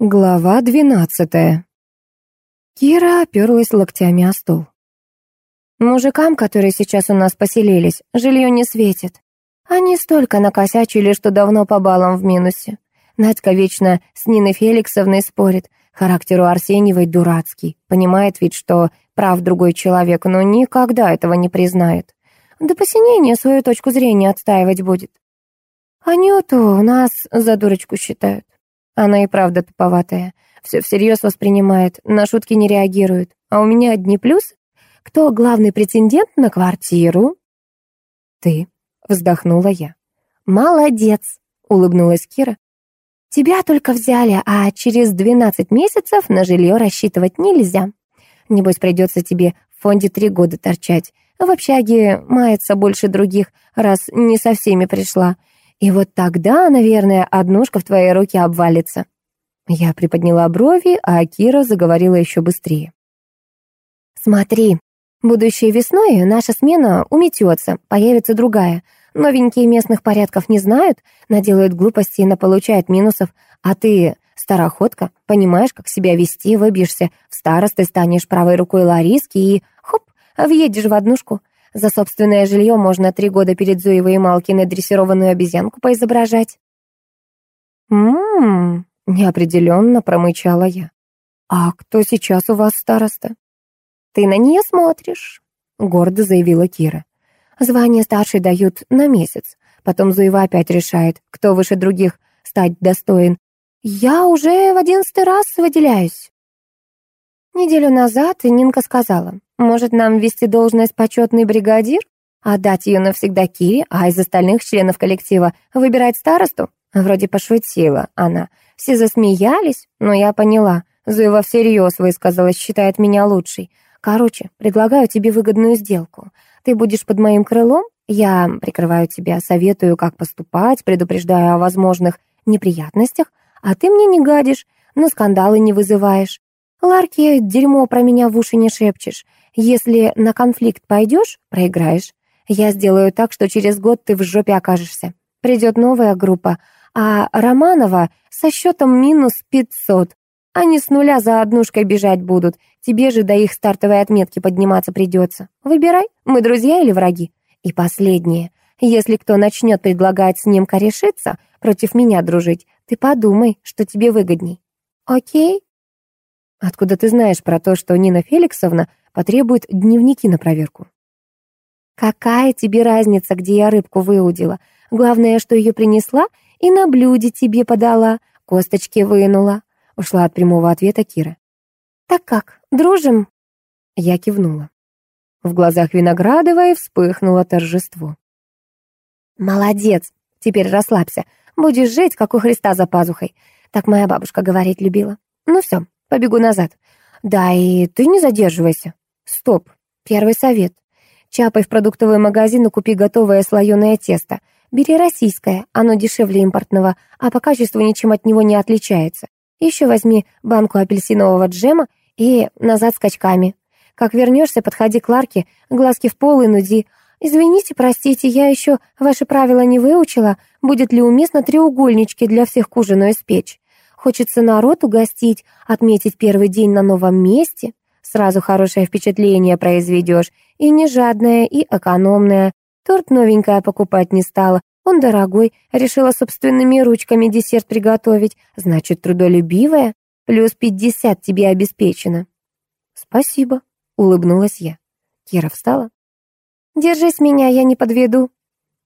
Глава двенадцатая. Кира оперлась локтями о стол. Мужикам, которые сейчас у нас поселились, жилье не светит. Они столько накосячили, что давно по баллам в минусе. Надька вечно с Ниной Феликсовной спорит. Характер у Арсеньевой дурацкий. Понимает ведь, что прав другой человек, но никогда этого не признает. До посинения свою точку зрения отстаивать будет. Анюту у нас за дурочку считают. Она и правда туповатая. Все всерьез воспринимает, на шутки не реагирует. А у меня одни плюсы. Кто главный претендент на квартиру? Ты, вздохнула я. Молодец, улыбнулась Кира. Тебя только взяли, а через 12 месяцев на жилье рассчитывать нельзя. Небось, придется тебе в фонде три года торчать. В общаге мается больше других, раз не со всеми пришла. И вот тогда, наверное, однушка в твоей руке обвалится. Я приподняла брови, а Кира заговорила еще быстрее. Смотри, будущей весной наша смена уметется, появится другая. Новенькие местных порядков не знают, наделают глупостей и наполучают минусов, а ты, староходка, понимаешь, как себя вести, выбьешься в старосты, станешь правой рукой Лариски и, хоп, въедешь в однушку. За собственное жилье можно три года перед Зуевой и Малкиной дрессированную обезьянку поизображать. «М-м-м», неопределенно промычала я. «А кто сейчас у вас староста?» «Ты на нее смотришь», — гордо заявила Кира. «Звание старшей дают на месяц. Потом Зуева опять решает, кто выше других стать достоин. Я уже в одиннадцатый раз выделяюсь». Неделю назад Нинка сказала, может, нам ввести должность почетный бригадир? Отдать ее навсегда Кире, а из остальных членов коллектива выбирать старосту? Вроде пошутила она. Все засмеялись, но я поняла. Зуева всерьез высказалась, считает меня лучшей. Короче, предлагаю тебе выгодную сделку. Ты будешь под моим крылом, я прикрываю тебя, советую, как поступать, предупреждаю о возможных неприятностях, а ты мне не гадишь, но скандалы не вызываешь. Ларки, дерьмо про меня в уши не шепчешь. Если на конфликт пойдешь, проиграешь. Я сделаю так, что через год ты в жопе окажешься. Придет новая группа, а Романова со счетом минус 500. Они с нуля за однушкой бежать будут. Тебе же до их стартовой отметки подниматься придется. Выбирай, мы друзья или враги. И последнее. Если кто начнет предлагать с ним корешиться, против меня дружить, ты подумай, что тебе выгодней. Окей? Откуда ты знаешь про то, что Нина Феликсовна потребует дневники на проверку. Какая тебе разница, где я рыбку выудила? Главное, что ее принесла и на блюде тебе подала, косточки вынула. Ушла от прямого ответа Кира. Так как, дружим? Я кивнула. В глазах Виноградовой вспыхнуло торжество. «Молодец! Теперь расслабься. Будешь жить, как у Христа за пазухой. Так моя бабушка говорить любила. Ну все, побегу назад. Да, и ты не задерживайся. Стоп. Первый совет. Чапай в продуктовый магазин и купи готовое слоеное тесто. Бери российское, оно дешевле импортного, а по качеству ничем от него не отличается. Еще возьми банку апельсинового джема и назад скачками. Как вернешься, подходи к Ларке, глазки в пол и нуди. «Извините, простите, я еще ваши правила не выучила. Будет ли уместно треугольнички для всех к ужину испечь? Хочется народ угостить, отметить первый день на новом месте. Сразу хорошее впечатление произведешь. И не жадная, и экономная. Торт новенькая покупать не стала. Он дорогой. Решила собственными ручками десерт приготовить. Значит, трудолюбивая. Плюс пятьдесят тебе обеспечено. Спасибо, улыбнулась я. Кира встала. Держись меня, я не подведу.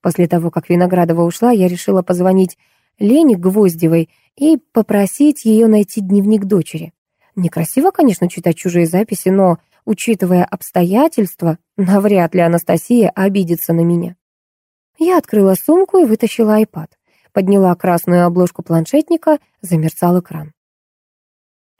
После того, как Виноградова ушла, я решила позвонить Лене Гвоздевой и попросить ее найти дневник дочери. Некрасиво, конечно, читать чужие записи, но, учитывая обстоятельства, навряд ли Анастасия обидится на меня. Я открыла сумку и вытащила айпад. Подняла красную обложку планшетника, замерцал экран.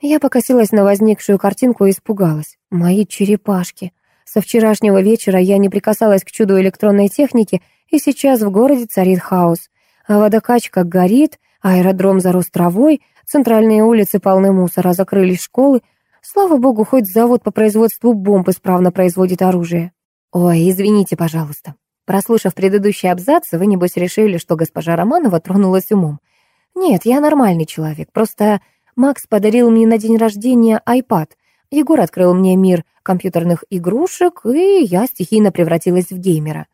Я покосилась на возникшую картинку и испугалась. Мои черепашки. Со вчерашнего вечера я не прикасалась к чуду электронной техники, и сейчас в городе царит хаос. А водокачка горит, аэродром зарос травой, Центральные улицы полны мусора, закрылись школы. Слава богу, хоть завод по производству бомб исправно производит оружие. Ой, извините, пожалуйста. Прослушав предыдущий абзац, вы, небось, решили, что госпожа Романова тронулась умом. Нет, я нормальный человек, просто Макс подарил мне на день рождения iPad. Егор открыл мне мир компьютерных игрушек, и я стихийно превратилась в геймера.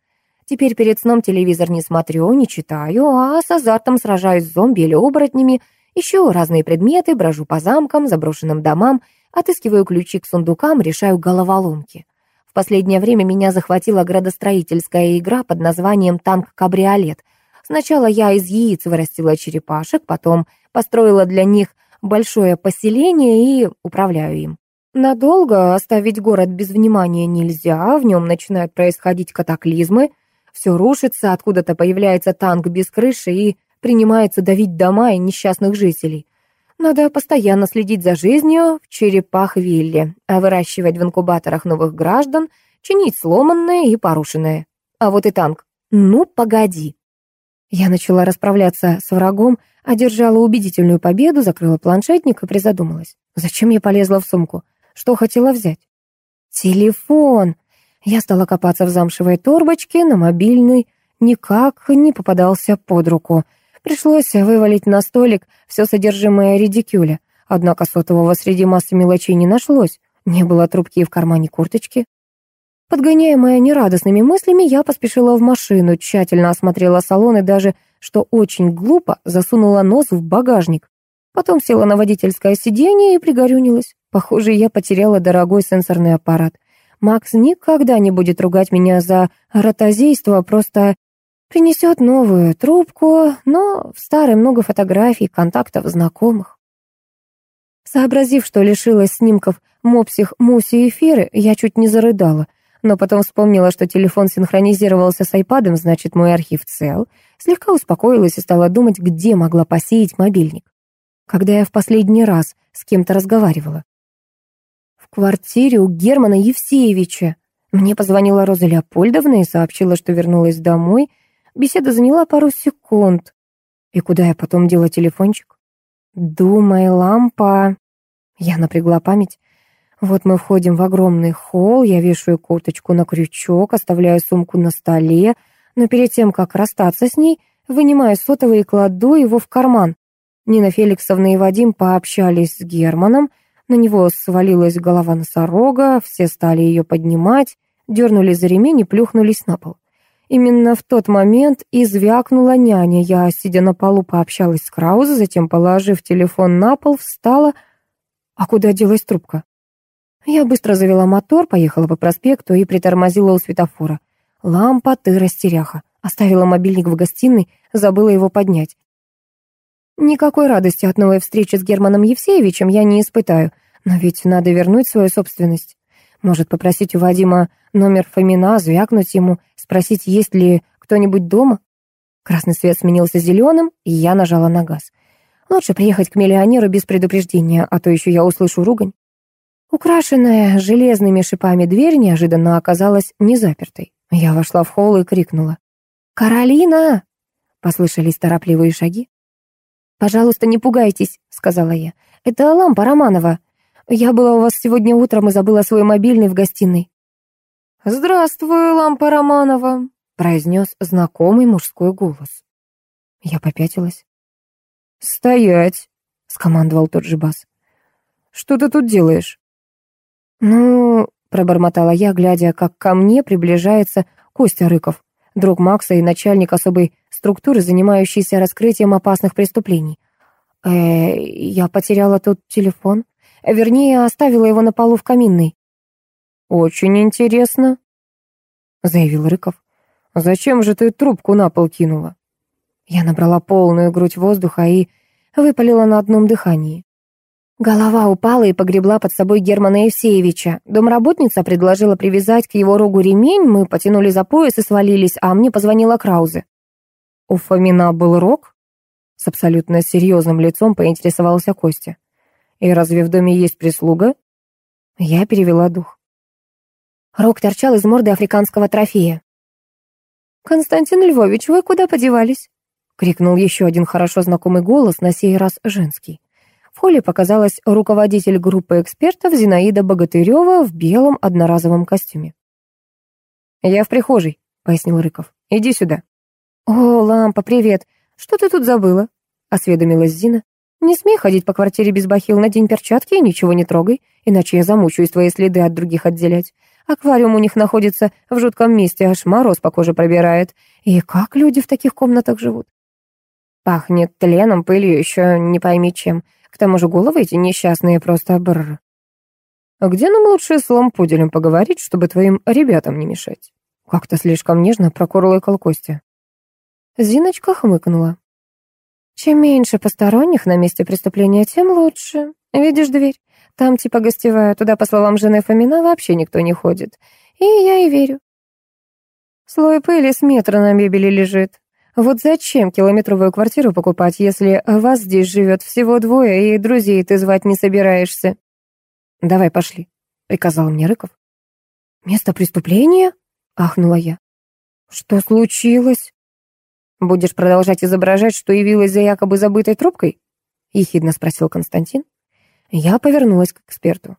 Теперь перед сном телевизор не смотрю, не читаю, а с азартом сражаюсь с зомби или оборотнями, ищу разные предметы, брожу по замкам, заброшенным домам, отыскиваю ключи к сундукам, решаю головоломки. В последнее время меня захватила градостроительская игра под названием «Танк-кабриолет». Сначала я из яиц вырастила черепашек, потом построила для них большое поселение и управляю им. Надолго оставить город без внимания нельзя, в нем начинают происходить катаклизмы, все рушится, откуда-то появляется танк без крыши и принимается давить дома и несчастных жителей. Надо постоянно следить за жизнью в черепах-вилле, а выращивать в инкубаторах новых граждан, чинить сломанное и порушенное. А вот и танк. Ну, погоди. Я начала расправляться с врагом, одержала убедительную победу, закрыла планшетник и призадумалась. Зачем я полезла в сумку? Что хотела взять? Телефон. Я стала копаться в замшевой торбочке, на мобильный никак не попадался под руку. Пришлось вывалить на столик все содержимое редикюля. Однако сотового среди массы мелочей не нашлось. Не было трубки в кармане курточки. Подгоняемая нерадостными мыслями, я поспешила в машину, тщательно осмотрела салон и даже, что очень глупо, засунула нос в багажник. Потом села на водительское сиденье и пригорюнилась. Похоже, я потеряла дорогой сенсорный аппарат. Макс никогда не будет ругать меня за ротозейство, просто принесет новую трубку, но в старой много фотографий, контактов знакомых. Сообразив, что лишилась снимков мопсих, муси и феры, я чуть не зарыдала, но потом вспомнила, что телефон синхронизировался с айпадом, значит, мой архив цел, слегка успокоилась и стала думать, где могла посеять мобильник. Когда я в последний раз с кем-то разговаривала, квартире у Германа Евсеевича. Мне позвонила Роза Леопольдовна и сообщила, что вернулась домой. Беседа заняла пару секунд. И куда я потом дела телефончик? Думай, лампа. Я напрягла память. Вот мы входим в огромный холл, я вешаю курточку на крючок, оставляю сумку на столе, но перед тем, как расстаться с ней, вынимаю сотовый и кладу его в карман. Нина Феликсовна и Вадим пообщались с Германом, на него свалилась голова носорога, все стали ее поднимать, дернули за ремень и плюхнулись на пол. Именно в тот момент и звякнула няня. Я, сидя на полу, пообщалась с Краузе, затем, положив телефон на пол, встала. А куда делась трубка? Я быстро завела мотор, поехала по проспекту и притормозила у светофора. Лампа, ты растеряха. Оставила мобильник в гостиной, забыла его поднять. Никакой радости от новой встречи с Германом Евсеевичем я не испытаю, но ведь надо вернуть свою собственность. Может, попросить у Вадима номер Фомина, звякнуть ему, спросить, есть ли кто-нибудь дома? Красный свет сменился зеленым, и я нажала на газ. Лучше приехать к миллионеру без предупреждения, а то еще я услышу ругань. Украшенная железными шипами дверь неожиданно оказалась незапертой. Я вошла в холл и крикнула. «Каролина!» Послышались торопливые шаги. «Пожалуйста, не пугайтесь», — сказала я. «Это лампа Романова. Я была у вас сегодня утром и забыла свой мобильный в гостиной». «Здравствуй, лампа Романова», — произнес знакомый мужской голос. Я попятилась. «Стоять», — скомандовал тот же бас. «Что ты тут делаешь?» «Ну...» — пробормотала я, глядя, как ко мне приближается Костя Рыков, друг Макса и начальник особой структуры, занимающейся раскрытием опасных преступлений. Э, я потеряла тут телефон. Вернее, оставила его на полу в каминной. «Очень интересно», — заявил Рыков. «Зачем же ты трубку на пол кинула?» Я набрала полную грудь воздуха и выпалила на одном дыхании. Голова упала и погребла под собой Германа Евсеевича. Домработница предложила привязать к его рогу ремень, мы потянули за пояс и свалились, а мне позвонила Краузе. «У Фомина был рог?» С абсолютно серьезным лицом поинтересовался Костя. «И разве в доме есть прислуга?» Я перевела дух. Рог торчал из морды африканского трофея. «Константин Львович, вы куда подевались?» — крикнул еще один хорошо знакомый голос, на сей раз женский. В холле показалась руководитель группы экспертов Зинаида Богатырева в белом одноразовом костюме. «Я в прихожей», — пояснил Рыков. «Иди сюда». «О, Лампа, привет. Что ты тут забыла?» — осведомилась Зина. Не смей ходить по квартире без бахил, надень перчатки и ничего не трогай, иначе я замучаюсь твои следы от других отделять. Аквариум у них находится в жутком месте, аж мороз по коже пробирает. И как люди в таких комнатах живут? Пахнет тленом, пылью, еще не пойми чем. К тому же головы эти несчастные просто бррр. А где нам лучше с лампуделем поговорить, чтобы твоим ребятам не мешать? Как-то слишком нежно прокурлыкал Костя. Зиночка хмыкнула. Чем меньше посторонних на месте преступления, тем лучше. Видишь дверь? Там типа гостевая, туда, по словам жены Фомина, вообще никто не ходит. И я и верю. Слой пыли с метра на мебели лежит. Вот зачем километровую квартиру покупать, если вас здесь живет всего двое, и друзей ты звать не собираешься? Давай, пошли, приказал мне Рыков. Место преступления? Ахнула я. Что случилось? Будешь продолжать изображать, что явилась за якобы забытой трубкой? Ехидно спросил Константин. Я повернулась к эксперту.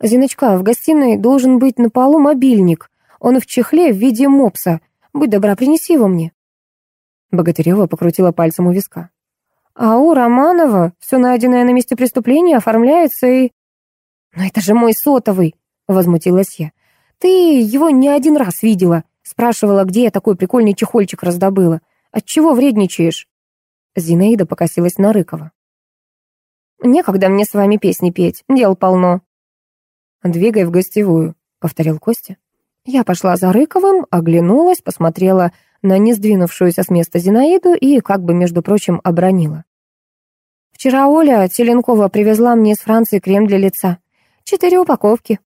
«Зиночка, в гостиной должен быть на полу мобильник. Он в чехле в виде мопса. Будь добра, принеси его мне». Богатырева покрутила пальцем у виска. «А у Романова все найденное на месте преступления оформляется и...» «Но это же мой сотовый!» — возмутилась я. «Ты его не один раз видела. Спрашивала, где я такой прикольный чехольчик раздобыла. Отчего вредничаешь?» Зинаида покосилась на Рыкова. «Некогда мне с вами песни петь, дел полно». «Двигай в гостевую», — повторил Костя. Я пошла за Рыковым, оглянулась, посмотрела на не сдвинувшуюся с места Зинаиду и, как бы, между прочим, обронила. «Вчера Оля Теленкова привезла мне из Франции крем для лица. Четыре упаковки».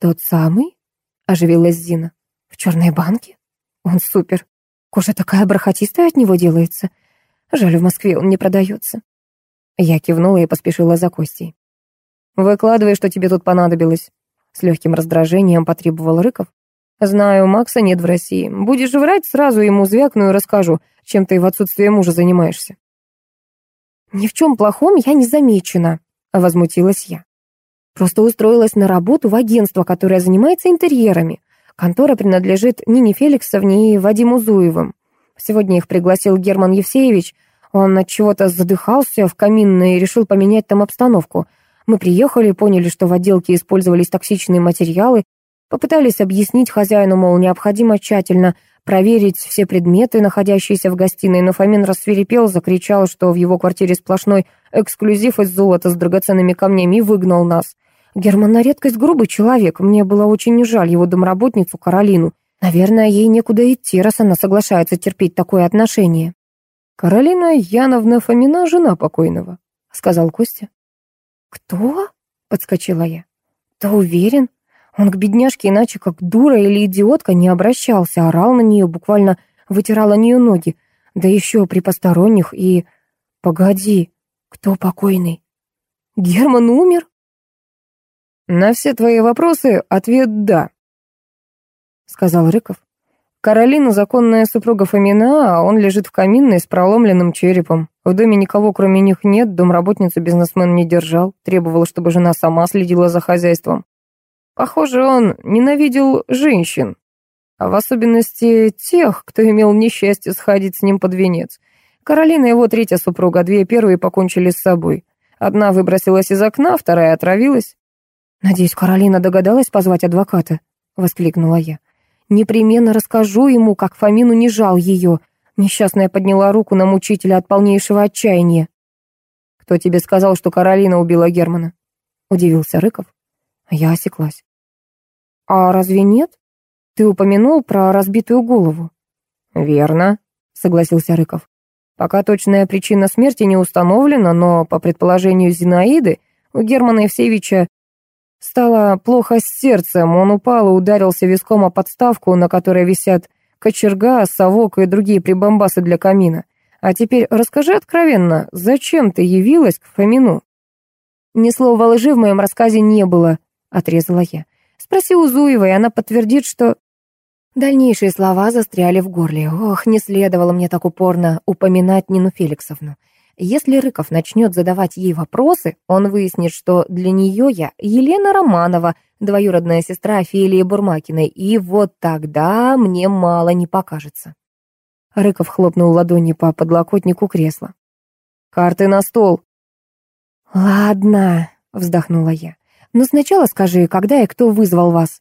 «Тот самый?» — оживилась Зина. «В черной банке? Он супер. Кожа такая бархатистая от него делается. Жаль, в Москве он не продается». Я кивнула и поспешила за Костей. «Выкладывай, что тебе тут понадобилось». С легким раздражением потребовал Рыков. Знаю, Макса нет в России. Будешь врать, сразу ему звякну и расскажу, чем ты в отсутствие мужа занимаешься. Ни в чем плохом я не замечена, возмутилась я. Просто устроилась на работу в агентство, которое занимается интерьерами. Контора принадлежит Нине Феликсовне и Вадиму Зуевым. Сегодня их пригласил Герман Евсеевич. Он от чего-то задыхался в каминной и решил поменять там обстановку. Мы приехали, поняли, что в отделке использовались токсичные материалы, Попытались объяснить хозяину, мол, необходимо тщательно проверить все предметы, находящиеся в гостиной, но Фомин рассверепел, закричал, что в его квартире сплошной эксклюзив из золота с драгоценными камнями и выгнал нас. Герман на редкость грубый человек, мне было очень жаль его домработницу Каролину. Наверное, ей некуда идти, раз она соглашается терпеть такое отношение. «Каролина Яновна Фомина, жена покойного», — сказал Костя. «Кто?» — подскочила я. «Ты уверен?» Он к бедняжке иначе как дура или идиотка не обращался, орал на нее, буквально вытирал о нее ноги. Да еще при посторонних и... Погоди, кто покойный? Герман умер? На все твои вопросы ответ «да», — сказал Рыков. Каролина — законная супруга Фомина, а он лежит в каминной с проломленным черепом. В доме никого, кроме них, нет, домработницу бизнесмен не держал, требовал, чтобы жена сама следила за хозяйством. Похоже, он ненавидел женщин, а в особенности тех, кто имел несчастье сходить с ним под венец. Каролина его третья супруга, две первые покончили с собой. Одна выбросилась из окна, вторая отравилась. «Надеюсь, Каролина догадалась позвать адвоката?» — воскликнула я. «Непременно расскажу ему, как Фомину не жал ее». Несчастная подняла руку на мучителя от полнейшего отчаяния. «Кто тебе сказал, что Каролина убила Германа?» — удивился Рыков. Я осеклась. «А разве нет? Ты упомянул про разбитую голову». «Верно», — согласился Рыков. «Пока точная причина смерти не установлена, но, по предположению Зинаиды, у Германа Евсеевича стало плохо с сердцем. Он упал и ударился виском о подставку, на которой висят кочерга, совок и другие прибамбасы для камина. А теперь расскажи откровенно, зачем ты явилась к Фомину?» Ни слова лжи в моем рассказе не было, отрезала я. Спроси у Зуевой, она подтвердит, что... Дальнейшие слова застряли в горле. Ох, не следовало мне так упорно упоминать Нину Феликсовну. Если Рыков начнет задавать ей вопросы, он выяснит, что для нее я Елена Романова, двоюродная сестра Фелии Бурмакиной, и вот тогда мне мало не покажется. Рыков хлопнул ладонью по подлокотнику кресла. Карты на стол». «Ладно», — вздохнула я. «Но сначала скажи, когда и кто вызвал вас?»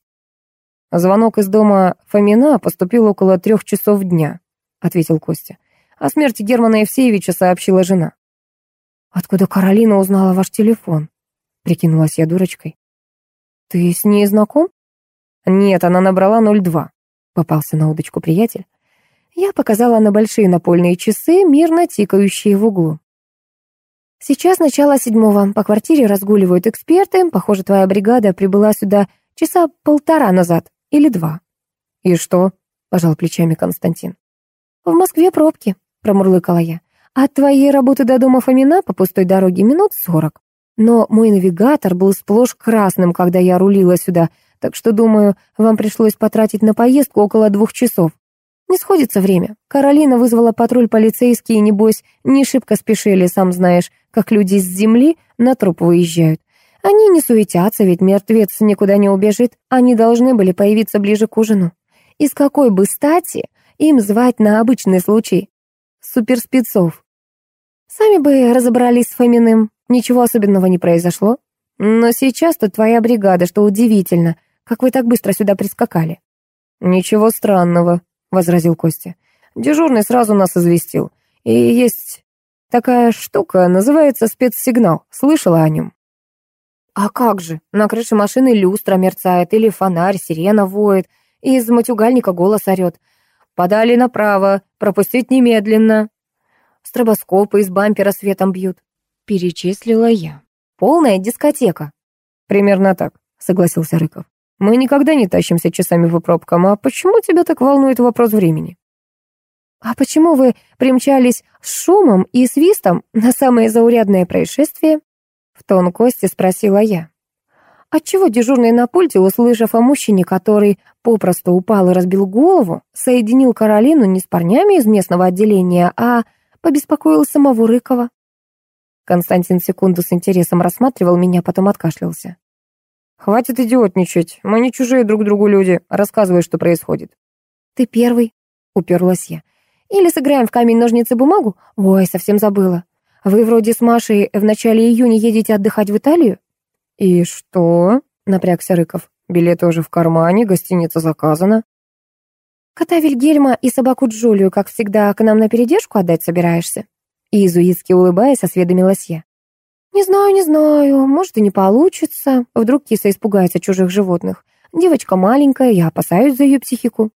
«Звонок из дома Фомина поступил около трех часов дня», — ответил Костя. «О смерти Германа Евсеевича сообщила жена». «Откуда Каролина узнала ваш телефон?» — прикинулась я дурочкой. «Ты с ней знаком?» «Нет, она набрала 02», — попался на удочку приятель. Я показала на большие напольные часы, мирно тикающие в углу. Сейчас начало седьмого. По квартире разгуливают эксперты. Похоже, твоя бригада прибыла сюда часа полтора назад. Или два. «И что?» — пожал плечами Константин. «В Москве пробки», — промурлыкала я. «От твоей работы до дома Фомина по пустой дороге минут сорок. Но мой навигатор был сплошь красным, когда я рулила сюда, так что, думаю, вам пришлось потратить на поездку около двух часов. Не сходится время. Каролина вызвала патруль полицейские, небось, не шибко спешили, сам знаешь, как люди с земли на труп выезжают. Они не суетятся, ведь мертвец никуда не убежит. Они должны были появиться ближе к ужину. И с какой бы стати им звать на обычный случай суперспецов? Сами бы разобрались с Фоминым, ничего особенного не произошло. Но сейчас-то твоя бригада, что удивительно, как вы так быстро сюда прискакали. Ничего странного, возразил Костя. Дежурный сразу нас известил. И есть такая штука, называется спецсигнал. Слышала о нем? А как же? На крыше машины люстра мерцает, или фонарь, сирена воет, и из матюгальника голос орет. «Подали направо, пропустить немедленно». Стробоскопы из бампера светом бьют. Перечислила я. Полная дискотека. Примерно так, согласился Рыков. Мы никогда не тащимся часами по пробкам, а почему тебя так волнует вопрос времени? А почему вы примчались с шумом и свистом на самое заурядное происшествие? В тон Кости спросила я. Отчего дежурный на пульте, услышав о мужчине, который попросту упал и разбил голову, соединил Каролину не с парнями из местного отделения, а побеспокоил самого Рыкова? Константин секунду с интересом рассматривал меня, потом откашлялся. «Хватит идиотничать, мы не чужие друг другу люди, рассказывай, что происходит». «Ты первый», — уперлась я. «Или сыграем в камень-ножницы-бумагу? Ой, совсем забыла. Вы вроде с Машей в начале июня едете отдыхать в Италию?» «И что?» — напрягся Рыков. «Билет уже в кармане, гостиница заказана». «Кота Вильгельма и собаку Джулию, как всегда, к нам на передержку отдать собираешься?» Иезуитски улыбаясь, осведомилась я. «Не знаю, не знаю, может и не получится. Вдруг киса испугается чужих животных. Девочка маленькая, я опасаюсь за ее психику».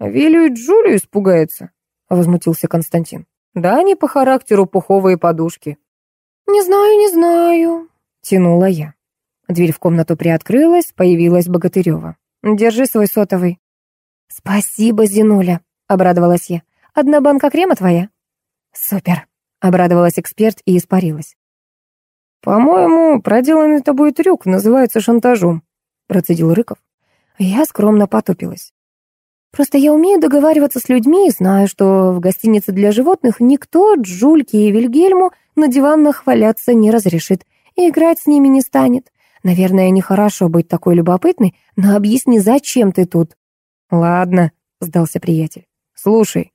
«Вилю и Джулию испугается», — возмутился Константин. «Да они по характеру пуховые подушки». «Не знаю, не знаю», — тянула я. Дверь в комнату приоткрылась, появилась Богатырева. «Держи свой сотовый». «Спасибо, Зинуля», — обрадовалась я. «Одна банка крема твоя?» «Супер», — обрадовалась эксперт и испарилась. «По-моему, проделанный тобой трюк называется шантажом», — процедил Рыков. Я скромно потупилась. «Просто я умею договариваться с людьми и знаю, что в гостинице для животных никто Джульке и Вильгельму на диванах валяться не разрешит и играть с ними не станет. Наверное, нехорошо быть такой любопытной, но объясни, зачем ты тут?» «Ладно», — сдался приятель. «Слушай,